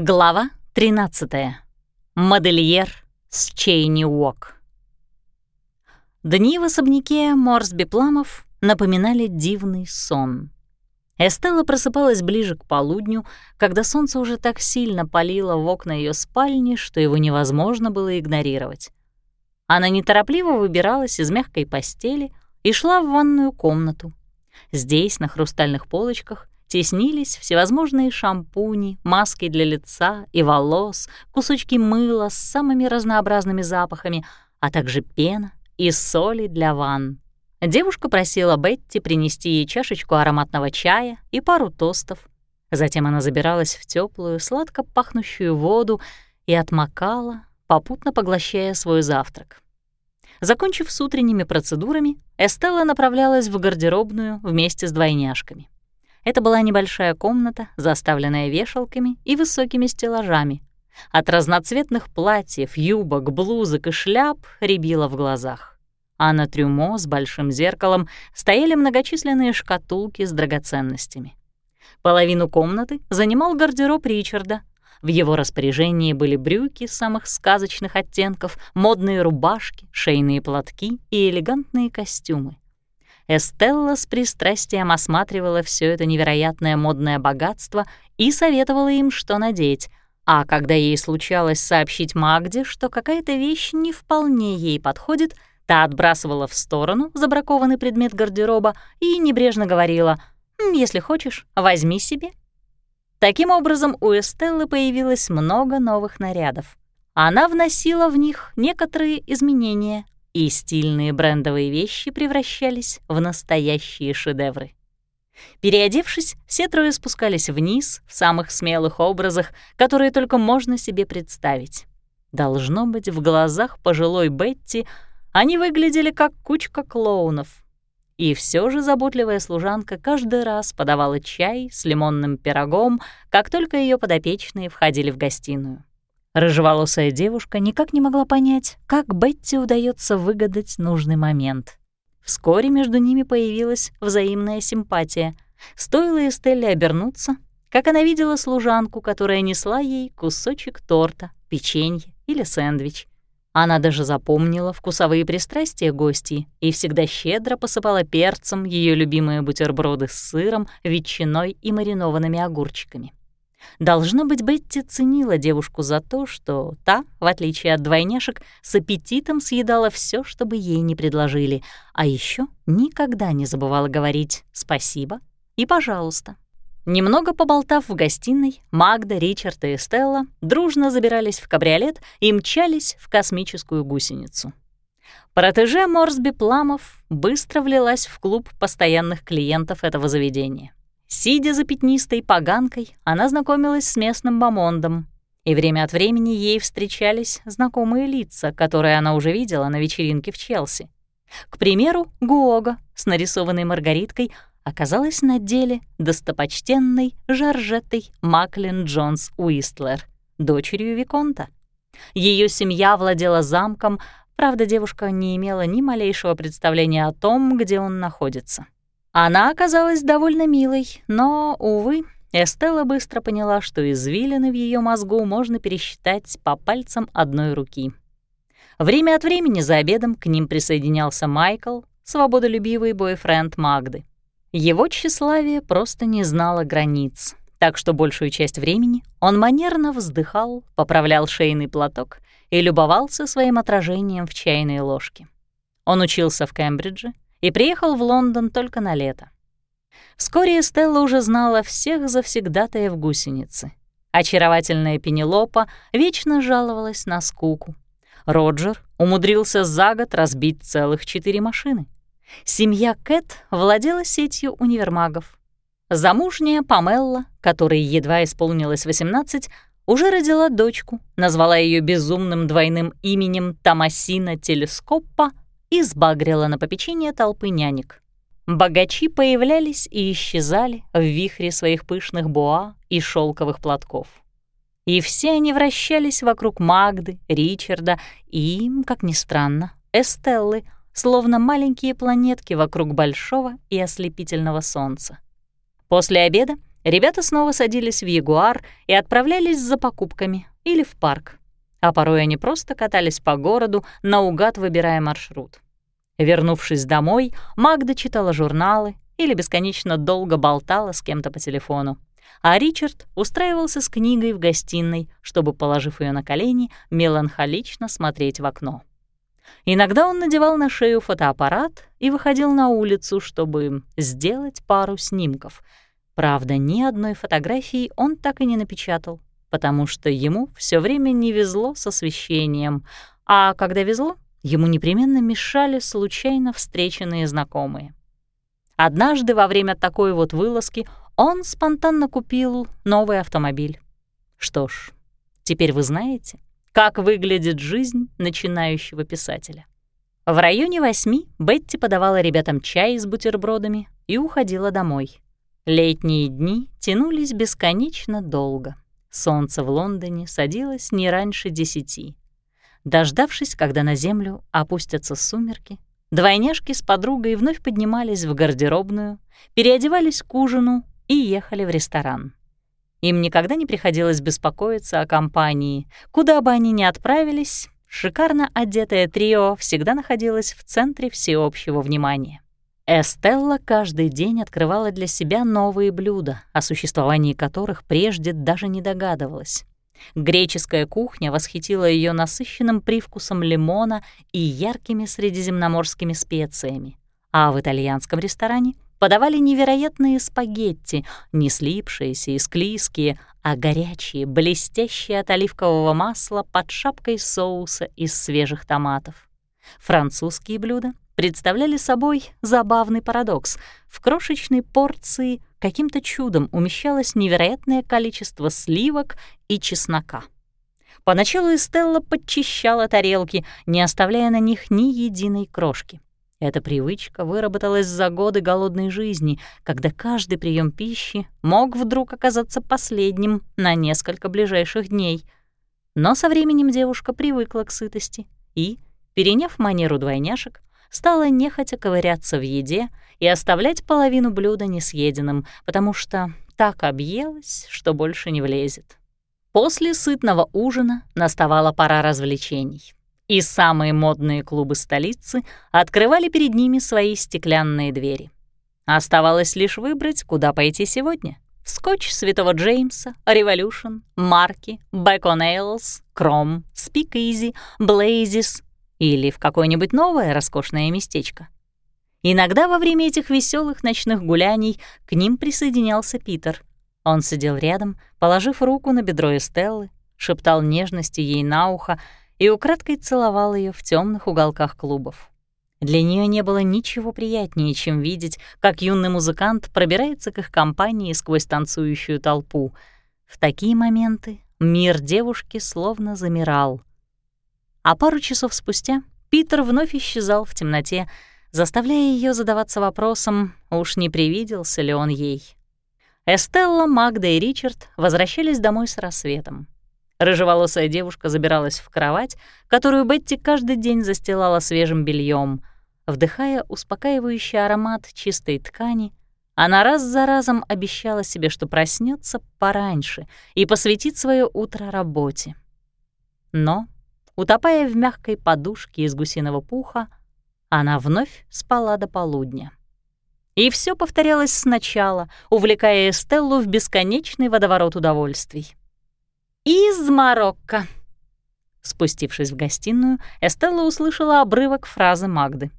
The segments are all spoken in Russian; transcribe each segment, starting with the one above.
Глава 13. Модельер с Чейни Уок. Дни в особняке Морсби Пламов напоминали дивный сон. Эстелла просыпалась ближе к полудню, когда солнце уже так сильно палило в окна ее спальни, что его невозможно было игнорировать. Она неторопливо выбиралась из мягкой постели и шла в ванную комнату. Здесь, на хрустальных полочках, теснились всевозможные шампуни, маски для лица и волос, кусочки мыла с самыми разнообразными запахами, а также пена и соли для ванн. Девушка просила Бетти принести ей чашечку ароматного чая и пару тостов. Затем она забиралась в теплую, сладко пахнущую воду и отмокала, попутно поглощая свой завтрак. Закончив с утренними процедурами, Эстелла направлялась в гардеробную вместе с двойняшками. Это была небольшая комната, заставленная вешалками и высокими стеллажами. От разноцветных платьев, юбок, блузок и шляп рябило в глазах. А на трюмо с большим зеркалом стояли многочисленные шкатулки с драгоценностями. Половину комнаты занимал гардероб Ричарда. В его распоряжении были брюки самых сказочных оттенков, модные рубашки, шейные платки и элегантные костюмы. Эстелла с пристрастием осматривала все это невероятное модное богатство и советовала им, что надеть. А когда ей случалось сообщить Магде, что какая-то вещь не вполне ей подходит, та отбрасывала в сторону забракованный предмет гардероба и небрежно говорила «Если хочешь, возьми себе». Таким образом, у Эстеллы появилось много новых нарядов. Она вносила в них некоторые изменения — и стильные брендовые вещи превращались в настоящие шедевры. Переодевшись, все трое спускались вниз в самых смелых образах, которые только можно себе представить. Должно быть, в глазах пожилой Бетти они выглядели как кучка клоунов. И все же заботливая служанка каждый раз подавала чай с лимонным пирогом, как только ее подопечные входили в гостиную. Рыжеволосая девушка никак не могла понять, как Бетти удается выгадать нужный момент. Вскоре между ними появилась взаимная симпатия. Стоило Эстелле обернуться, как она видела служанку, которая несла ей кусочек торта, печенье или сэндвич. Она даже запомнила вкусовые пристрастия гостей и всегда щедро посыпала перцем ее любимые бутерброды с сыром, ветчиной и маринованными огурчиками. Должно быть, Бетти ценила девушку за то, что та, в отличие от двойняшек, с аппетитом съедала все, что бы ей не предложили, а еще никогда не забывала говорить «спасибо» и «пожалуйста». Немного поболтав в гостиной, Магда, Ричард и Эстелла дружно забирались в кабриолет и мчались в космическую гусеницу. Протеже Морсби Пламов быстро влилась в клуб постоянных клиентов этого заведения. Сидя за пятнистой поганкой, она знакомилась с местным бомондом, и время от времени ей встречались знакомые лица, которые она уже видела на вечеринке в Челси. К примеру, Гуога с нарисованной Маргариткой оказалась на деле достопочтенной Жоржеттой Маклин Джонс Уистлер, дочерью Виконта. Ее семья владела замком, правда, девушка не имела ни малейшего представления о том, где он находится. Она оказалась довольно милой, но, увы, Эстелла быстро поняла, что извилины в ее мозгу можно пересчитать по пальцам одной руки. Время от времени за обедом к ним присоединялся Майкл, свободолюбивый бойфренд Магды. Его тщеславие просто не знало границ, так что большую часть времени он манерно вздыхал, поправлял шейный платок и любовался своим отражением в чайной ложке. Он учился в Кембридже и приехал в Лондон только на лето. Вскоре Стелла уже знала всех завсегдатаев гусеницы. Очаровательная Пенелопа вечно жаловалась на скуку. Роджер умудрился за год разбить целых четыре машины. Семья Кэт владела сетью универмагов. Замужняя Памелла, которой едва исполнилось 18, уже родила дочку, назвала ее безумным двойным именем Томасина Телескопа и сбагрила на попечение толпы нянек. Богачи появлялись и исчезали в вихре своих пышных буа и шелковых платков. И все они вращались вокруг Магды, Ричарда и, как ни странно, Эстеллы, словно маленькие планетки вокруг большого и ослепительного солнца. После обеда Ребята снова садились в Ягуар и отправлялись за покупками или в парк. А порой они просто катались по городу, наугад выбирая маршрут. Вернувшись домой, Магда читала журналы или бесконечно долго болтала с кем-то по телефону. А Ричард устраивался с книгой в гостиной, чтобы, положив ее на колени, меланхолично смотреть в окно. Иногда он надевал на шею фотоаппарат и выходил на улицу, чтобы сделать пару снимков. Правда, ни одной фотографии он так и не напечатал, потому что ему все время не везло с освещением, а когда везло, ему непременно мешали случайно встреченные знакомые. Однажды во время такой вот вылазки он спонтанно купил новый автомобиль. Что ж, теперь вы знаете, как выглядит жизнь начинающего писателя. В районе восьми Бетти подавала ребятам чай с бутербродами и уходила домой. Летние дни тянулись бесконечно долго. Солнце в Лондоне садилось не раньше десяти. Дождавшись, когда на землю опустятся сумерки, двойняшки с подругой вновь поднимались в гардеробную, переодевались к ужину и ехали в ресторан. Им никогда не приходилось беспокоиться о компании. Куда бы они ни отправились, шикарно одетое трио всегда находилось в центре всеобщего внимания. Эстелла каждый день открывала для себя новые блюда, о существовании которых прежде даже не догадывалась. Греческая кухня восхитила ее насыщенным привкусом лимона и яркими средиземноморскими специями, а в итальянском ресторане подавали невероятные спагетти, не слипшиеся и склизкие, а горячие, блестящие от оливкового масла под шапкой соуса из свежих томатов. Французские блюда представляли собой забавный парадокс. В крошечной порции каким-то чудом умещалось невероятное количество сливок и чеснока. Поначалу Эстелла подчищала тарелки, не оставляя на них ни единой крошки. Эта привычка выработалась за годы голодной жизни, когда каждый прием пищи мог вдруг оказаться последним на несколько ближайших дней. Но со временем девушка привыкла к сытости и, переняв манеру двойняшек, стала нехотя ковыряться в еде и оставлять половину блюда несъеденным, потому что так объелась, что больше не влезет. После сытного ужина наставала пора развлечений и самые модные клубы столицы открывали перед ними свои стеклянные двери. Оставалось лишь выбрать, куда пойти сегодня. Скотч Святого Джеймса, Revolution, Марки, on Ales, Кром, Speak Easy, Blazes или в какое-нибудь новое роскошное местечко. Иногда во время этих веселых ночных гуляний к ним присоединялся Питер. Он сидел рядом, положив руку на бедро Эстеллы, шептал нежности ей на ухо и украдкой целовал ее в темных уголках клубов. Для нее не было ничего приятнее, чем видеть, как юный музыкант пробирается к их компании сквозь танцующую толпу. В такие моменты мир девушки словно замирал. А пару часов спустя Питер вновь исчезал в темноте, заставляя ее задаваться вопросом, уж не привиделся ли он ей. Эстелла, Магда и Ричард возвращались домой с рассветом. Рыжеволосая девушка забиралась в кровать, которую Бетти каждый день застилала свежим бельем. Вдыхая успокаивающий аромат чистой ткани, она раз за разом обещала себе, что проснется пораньше и посвятит свое утро работе. Но, утопая в мягкой подушке из гусиного пуха, она вновь спала до полудня. И все повторялось сначала, увлекая Эстеллу в бесконечный водоворот удовольствий. «Из Марокко». Спустившись в гостиную, Эстелла услышала обрывок фразы Магды.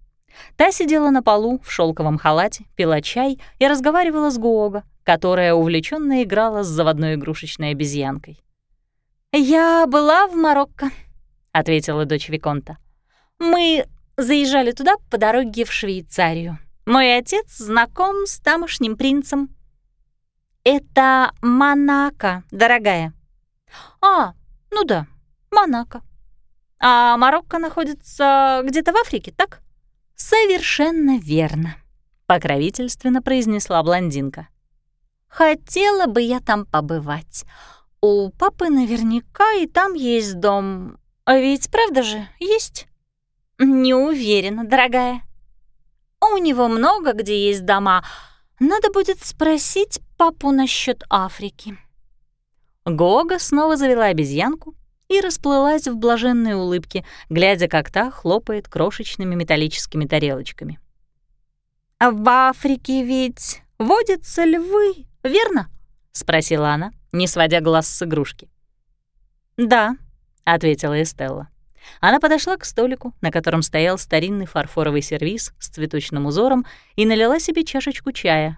Та сидела на полу в шелковом халате, пила чай и разговаривала с Гуога, которая увлеченно играла с заводной игрушечной обезьянкой. «Я была в Марокко», — ответила дочь Виконта. «Мы заезжали туда по дороге в Швейцарию. Мой отец знаком с тамошним принцем». «Это Монако, дорогая», «А, ну да, Монако. А Марокко находится где-то в Африке, так?» «Совершенно верно», — покровительственно произнесла блондинка. «Хотела бы я там побывать. У папы наверняка и там есть дом. А ведь правда же есть?» «Не уверена, дорогая. У него много где есть дома. Надо будет спросить папу насчет Африки». Гога снова завела обезьянку и расплылась в блаженной улыбке, глядя, как та хлопает крошечными металлическими тарелочками. «А в Африке ведь водятся львы, верно?» — спросила она, не сводя глаз с игрушки. «Да», — ответила Эстелла. Она подошла к столику, на котором стоял старинный фарфоровый сервиз с цветочным узором, и налила себе чашечку чая.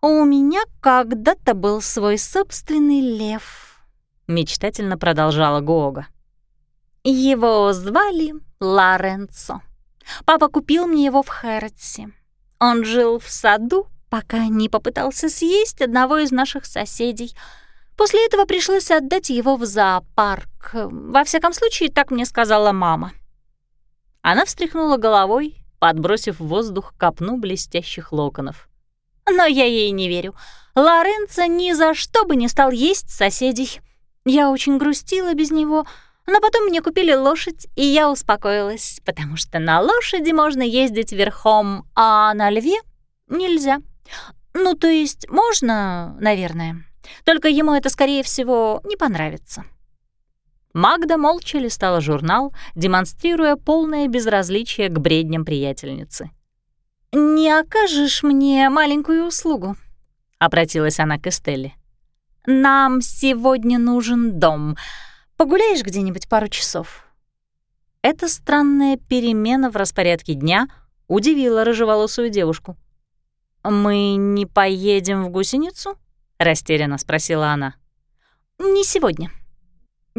«У меня когда-то был свой собственный лев», — мечтательно продолжала Гога. «Его звали Лоренцо. Папа купил мне его в Хэротсе. Он жил в саду, пока не попытался съесть одного из наших соседей — После этого пришлось отдать его в зоопарк. Во всяком случае, так мне сказала мама. Она встряхнула головой, подбросив в воздух копну блестящих локонов. Но я ей не верю. Лоренцо ни за что бы не стал есть соседей. Я очень грустила без него, но потом мне купили лошадь, и я успокоилась, потому что на лошади можно ездить верхом, а на льве нельзя. Ну, то есть можно, наверное. Только ему это, скорее всего, не понравится. Магда молча листала журнал, демонстрируя полное безразличие к бредням приятельницы. «Не окажешь мне маленькую услугу?» — обратилась она к Эстелле. «Нам сегодня нужен дом. Погуляешь где-нибудь пару часов?» Эта странная перемена в распорядке дня удивила рыжеволосую девушку. «Мы не поедем в гусеницу?» — растерянно спросила она. «Не сегодня».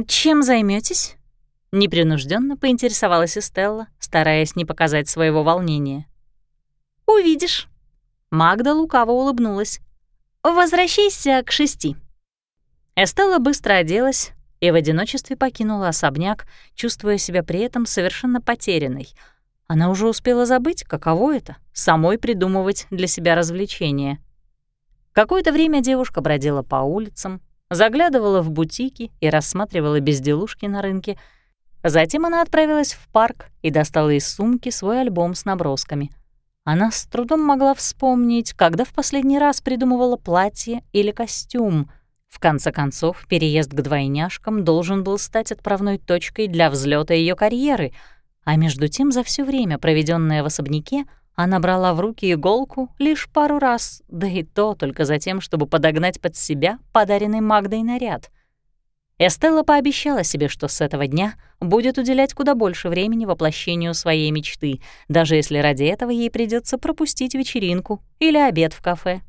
«Чем займетесь? непринужденно поинтересовалась Эстелла, стараясь не показать своего волнения. «Увидишь». Магда лукаво улыбнулась. «Возвращайся к шести». Эстелла быстро оделась и в одиночестве покинула особняк, чувствуя себя при этом совершенно потерянной. Она уже успела забыть, каково это — самой придумывать для себя развлечения — Какое-то время девушка бродила по улицам, заглядывала в бутики и рассматривала безделушки на рынке. Затем она отправилась в парк и достала из сумки свой альбом с набросками. Она с трудом могла вспомнить, когда в последний раз придумывала платье или костюм. В конце концов, переезд к двойняшкам должен был стать отправной точкой для взлета ее карьеры, а между тем за все время, проведенное в особняке, она брала в руки иголку лишь пару раз, да и то только за тем, чтобы подогнать под себя подаренный Магдой наряд. Эстелла пообещала себе, что с этого дня будет уделять куда больше времени воплощению своей мечты, даже если ради этого ей придется пропустить вечеринку или обед в кафе.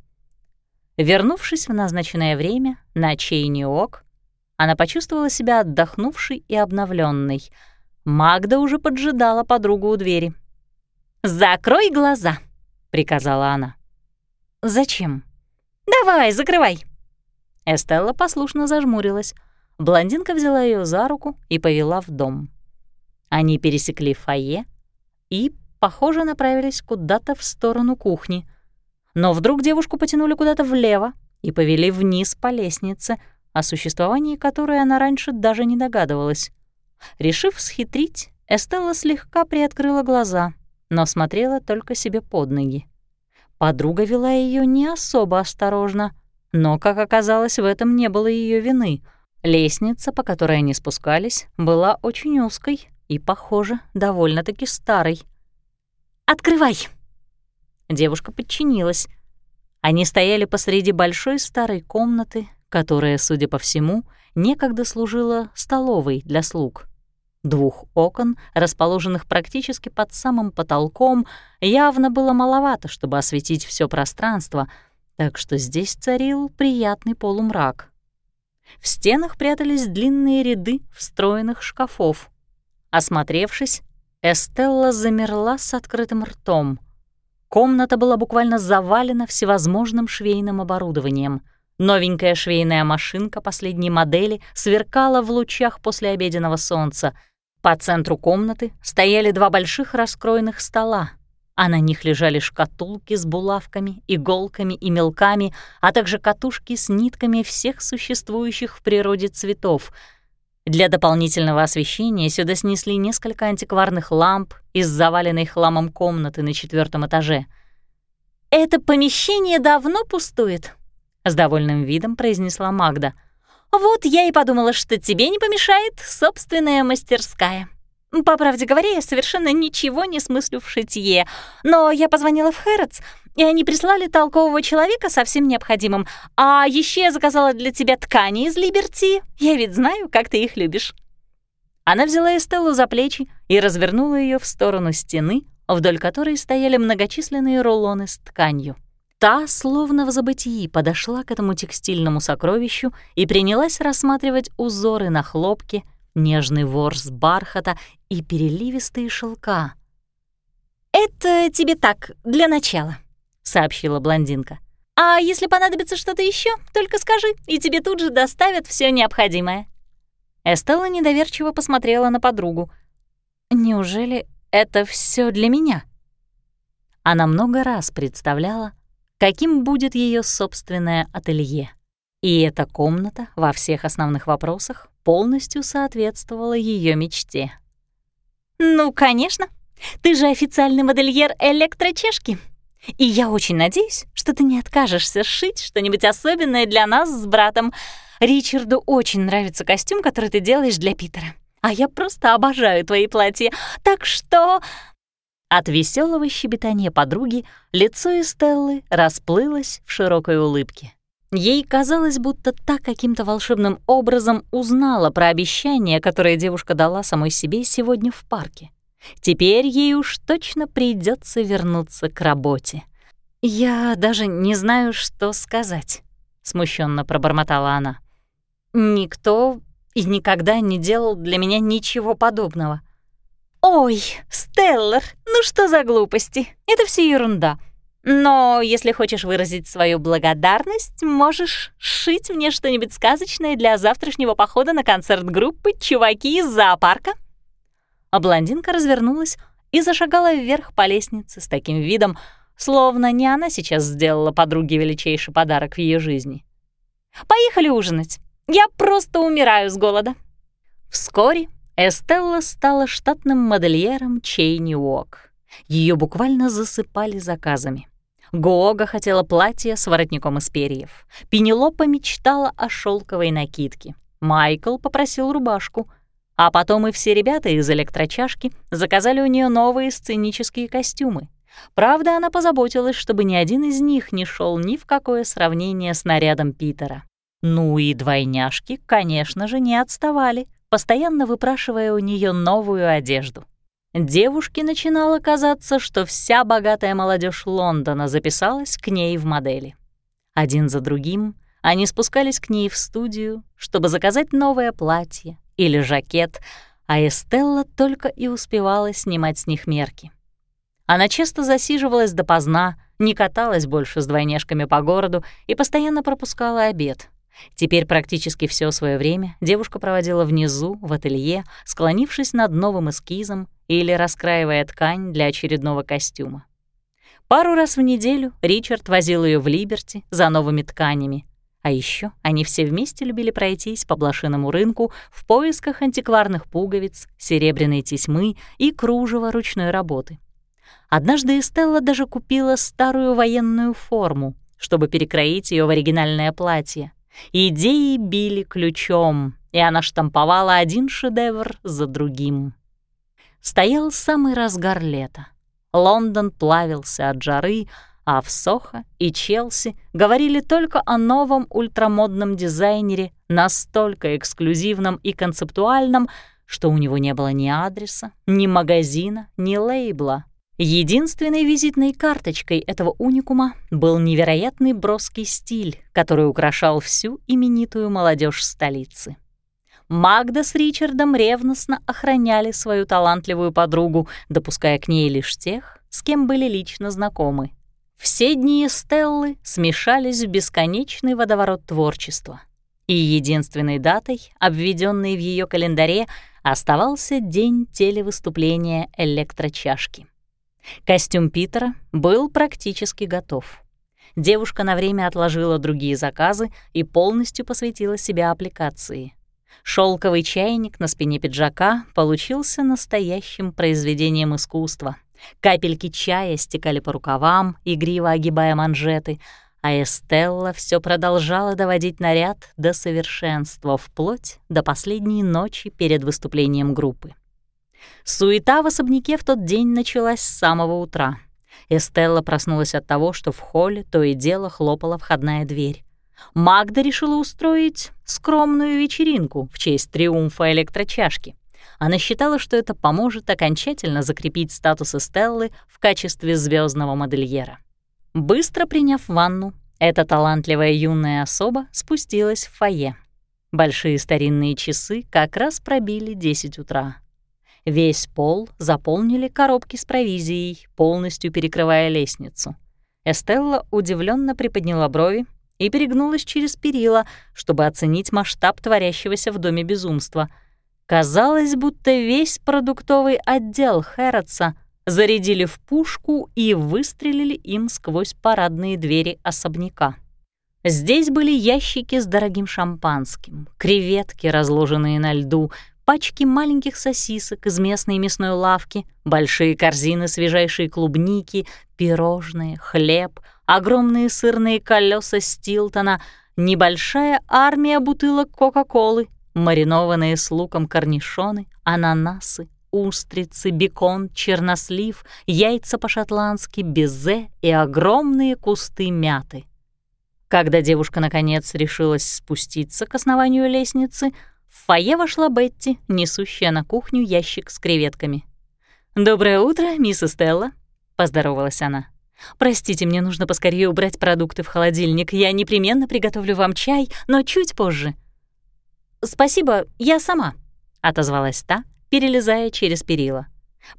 Вернувшись в назначенное время на Чейниок, она почувствовала себя отдохнувшей и обновленной. Магда уже поджидала подругу у двери — «Закрой глаза», — приказала она. «Зачем?» «Давай, закрывай». Эстелла послушно зажмурилась. Блондинка взяла ее за руку и повела в дом. Они пересекли фойе и, похоже, направились куда-то в сторону кухни. Но вдруг девушку потянули куда-то влево и повели вниз по лестнице, о существовании которой она раньше даже не догадывалась. Решив схитрить, Эстелла слегка приоткрыла глаза — но смотрела только себе под ноги. Подруга вела ее не особо осторожно, но, как оказалось, в этом не было ее вины. Лестница, по которой они спускались, была очень узкой и, похоже, довольно-таки старой. «Открывай!» Девушка подчинилась. Они стояли посреди большой старой комнаты, которая, судя по всему, некогда служила столовой для слуг. Двух окон, расположенных практически под самым потолком, явно было маловато, чтобы осветить все пространство, так что здесь царил приятный полумрак. В стенах прятались длинные ряды встроенных шкафов. Осмотревшись, Эстелла замерла с открытым ртом. Комната была буквально завалена всевозможным швейным оборудованием. Новенькая швейная машинка последней модели сверкала в лучах послеобеденного солнца — по центру комнаты стояли два больших раскроенных стола, а на них лежали шкатулки с булавками, иголками и мелками, а также катушки с нитками всех существующих в природе цветов. Для дополнительного освещения сюда снесли несколько антикварных ламп из заваленной хламом комнаты на четвертом этаже. «Это помещение давно пустует», — с довольным видом произнесла Магда. «Вот я и подумала, что тебе не помешает собственная мастерская. По правде говоря, я совершенно ничего не смыслю в шитье, но я позвонила в Хэротс, и они прислали толкового человека со всем необходимым. А еще я заказала для тебя ткани из Либерти. Я ведь знаю, как ты их любишь». Она взяла Эстеллу за плечи и развернула ее в сторону стены, вдоль которой стояли многочисленные рулоны с тканью. Та, словно в забытии, подошла к этому текстильному сокровищу и принялась рассматривать узоры на хлопке, нежный ворс бархата и переливистые шелка. «Это тебе так, для начала», — сообщила блондинка. «А если понадобится что-то еще, только скажи, и тебе тут же доставят все необходимое». Эстелла недоверчиво посмотрела на подругу. «Неужели это все для меня?» Она много раз представляла, каким будет ее собственное ателье. И эта комната во всех основных вопросах полностью соответствовала ее мечте. «Ну, конечно. Ты же официальный модельер электрочешки. И я очень надеюсь, что ты не откажешься сшить что-нибудь особенное для нас с братом. Ричарду очень нравится костюм, который ты делаешь для Питера. А я просто обожаю твои платья. Так что...» От веселого щебетания подруги лицо Эстеллы расплылось в широкой улыбке. Ей казалось, будто так каким-то волшебным образом узнала про обещание, которое девушка дала самой себе сегодня в парке. Теперь ей уж точно придется вернуться к работе. «Я даже не знаю, что сказать», — смущенно пробормотала она. «Никто и никогда не делал для меня ничего подобного». «Ой, Стеллар, ну что за глупости? Это все ерунда. Но если хочешь выразить свою благодарность, можешь шить мне что-нибудь сказочное для завтрашнего похода на концерт группы «Чуваки из зоопарка». А блондинка развернулась и зашагала вверх по лестнице с таким видом, словно не она сейчас сделала подруге величайший подарок в ее жизни. «Поехали ужинать. Я просто умираю с голода». Вскоре Эстелла стала штатным модельером Чейни Уок. Ее буквально засыпали заказами. Гоога хотела платье с воротником из перьев. Пенелопа мечтала о шелковой накидке. Майкл попросил рубашку. А потом и все ребята из электрочашки заказали у нее новые сценические костюмы. Правда, она позаботилась, чтобы ни один из них не шел ни в какое сравнение с нарядом Питера. Ну и двойняшки, конечно же, не отставали, постоянно выпрашивая у нее новую одежду. Девушке начинало казаться, что вся богатая молодежь Лондона записалась к ней в модели. Один за другим они спускались к ней в студию, чтобы заказать новое платье или жакет, а Эстелла только и успевала снимать с них мерки. Она часто засиживалась допоздна, не каталась больше с двойняшками по городу и постоянно пропускала обед, Теперь практически все свое время девушка проводила внизу, в ателье, склонившись над новым эскизом или раскраивая ткань для очередного костюма. Пару раз в неделю Ричард возил ее в Либерти за новыми тканями, а еще они все вместе любили пройтись по блошиному рынку в поисках антикварных пуговиц, серебряной тесьмы и кружева ручной работы. Однажды Эстелла даже купила старую военную форму, чтобы перекроить ее в оригинальное платье — Идеи били ключом, и она штамповала один шедевр за другим. Стоял самый разгар лета. Лондон плавился от жары, а в Сохо и Челси говорили только о новом ультрамодном дизайнере, настолько эксклюзивном и концептуальном, что у него не было ни адреса, ни магазина, ни лейбла. Единственной визитной карточкой этого уникума был невероятный броский стиль, который украшал всю именитую молодежь столицы. Магда с Ричардом ревностно охраняли свою талантливую подругу, допуская к ней лишь тех, с кем были лично знакомы. Все дни Стеллы смешались в бесконечный водоворот творчества. И единственной датой, обведенной в ее календаре, оставался день телевыступления электрочашки. Костюм Питера был практически готов. Девушка на время отложила другие заказы и полностью посвятила себя аппликации. Шелковый чайник на спине пиджака получился настоящим произведением искусства. Капельки чая стекали по рукавам, игриво огибая манжеты, а Эстелла все продолжала доводить наряд до совершенства, вплоть до последней ночи перед выступлением группы. Суета в особняке в тот день началась с самого утра. Эстелла проснулась от того, что в холле то и дело хлопала входная дверь. Магда решила устроить скромную вечеринку в честь триумфа электрочашки. Она считала, что это поможет окончательно закрепить статус Эстеллы в качестве звездного модельера. Быстро приняв ванну, эта талантливая юная особа спустилась в фойе. Большие старинные часы как раз пробили 10 утра. Весь пол заполнили коробки с провизией, полностью перекрывая лестницу. Эстелла удивленно приподняла брови и перегнулась через перила, чтобы оценить масштаб творящегося в доме безумства. Казалось, будто весь продуктовый отдел Хэротса зарядили в пушку и выстрелили им сквозь парадные двери особняка. Здесь были ящики с дорогим шампанским, креветки, разложенные на льду, пачки маленьких сосисок из местной мясной лавки, большие корзины свежайшей клубники, пирожные, хлеб, огромные сырные колеса Стилтона, небольшая армия бутылок Кока-Колы, маринованные с луком корнишоны, ананасы, устрицы, бекон, чернослив, яйца по-шотландски, безе и огромные кусты мяты. Когда девушка, наконец, решилась спуститься к основанию лестницы — в фойе вошла Бетти, несущая на кухню ящик с креветками. «Доброе утро, мисс Стелла», — поздоровалась она. «Простите, мне нужно поскорее убрать продукты в холодильник. Я непременно приготовлю вам чай, но чуть позже». «Спасибо, я сама», — отозвалась та, перелезая через перила.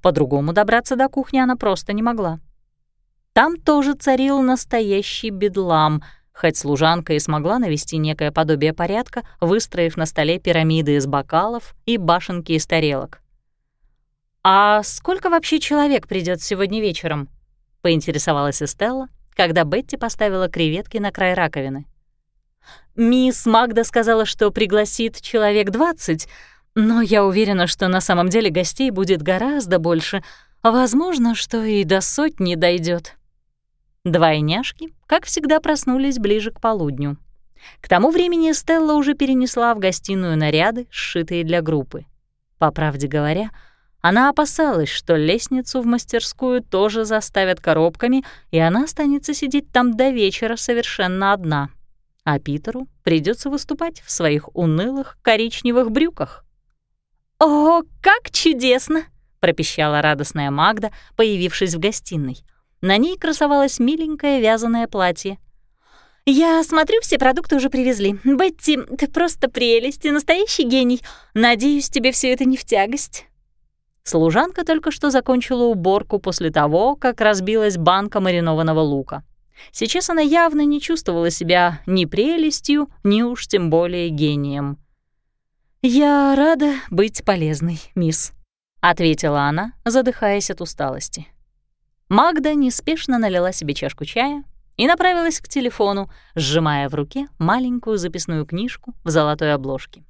По-другому добраться до кухни она просто не могла. Там тоже царил настоящий бедлам — хоть служанка и смогла навести некое подобие порядка, выстроив на столе пирамиды из бокалов и башенки из тарелок. «А сколько вообще человек придет сегодня вечером?» — поинтересовалась Эстелла, когда Бетти поставила креветки на край раковины. «Мисс Магда сказала, что пригласит человек двадцать, но я уверена, что на самом деле гостей будет гораздо больше. Возможно, что и до сотни дойдет. Двойняшки, как всегда, проснулись ближе к полудню. К тому времени Стелла уже перенесла в гостиную наряды, сшитые для группы. По правде говоря, она опасалась, что лестницу в мастерскую тоже заставят коробками, и она останется сидеть там до вечера совершенно одна. А Питеру придется выступать в своих унылых коричневых брюках. «О, как чудесно!» — пропищала радостная Магда, появившись в гостиной. На ней красовалось миленькое вязаное платье. «Я смотрю, все продукты уже привезли. Бетти, ты просто прелесть и настоящий гений. Надеюсь, тебе все это не в тягость». Служанка только что закончила уборку после того, как разбилась банка маринованного лука. Сейчас она явно не чувствовала себя ни прелестью, ни уж тем более гением. «Я рада быть полезной, мисс», — ответила она, задыхаясь от усталости. Магда неспешно налила себе чашку чая и направилась к телефону, сжимая в руке маленькую записную книжку в золотой обложке.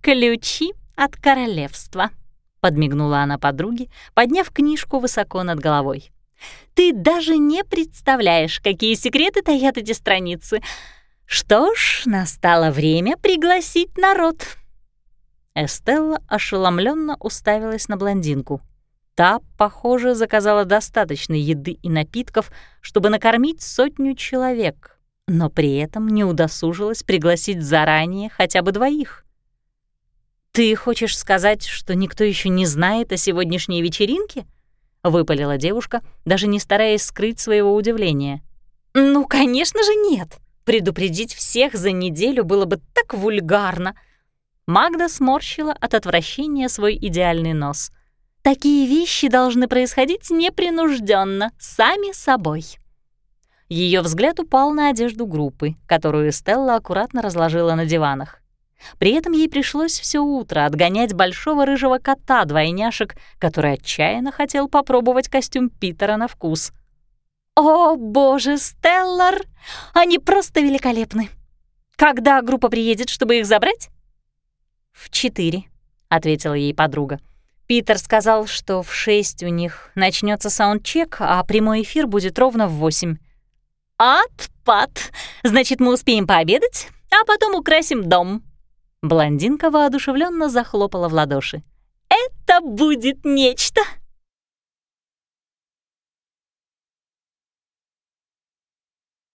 «Ключи от королевства», — подмигнула она подруге, подняв книжку высоко над головой. «Ты даже не представляешь, какие секреты таят эти страницы. Что ж, настало время пригласить народ». Эстелла ошеломленно уставилась на блондинку — Та, похоже, заказала достаточно еды и напитков, чтобы накормить сотню человек, но при этом не удосужилась пригласить заранее хотя бы двоих. «Ты хочешь сказать, что никто еще не знает о сегодняшней вечеринке?» — выпалила девушка, даже не стараясь скрыть своего удивления. «Ну, конечно же, нет. Предупредить всех за неделю было бы так вульгарно». Магда сморщила от отвращения свой идеальный нос — Такие вещи должны происходить непринужденно, сами собой. Ее взгляд упал на одежду группы, которую Стелла аккуратно разложила на диванах. При этом ей пришлось все утро отгонять большого рыжего кота-двойняшек, который отчаянно хотел попробовать костюм Питера на вкус. «О, боже, Стеллар! Они просто великолепны! Когда группа приедет, чтобы их забрать?» «В четыре», — ответила ей подруга. Питер сказал, что в шесть у них начнется саундчек, а прямой эфир будет ровно в восемь. Отпад! Значит, мы успеем пообедать, а потом украсим дом». Блондинка воодушевленно захлопала в ладоши. «Это будет нечто!»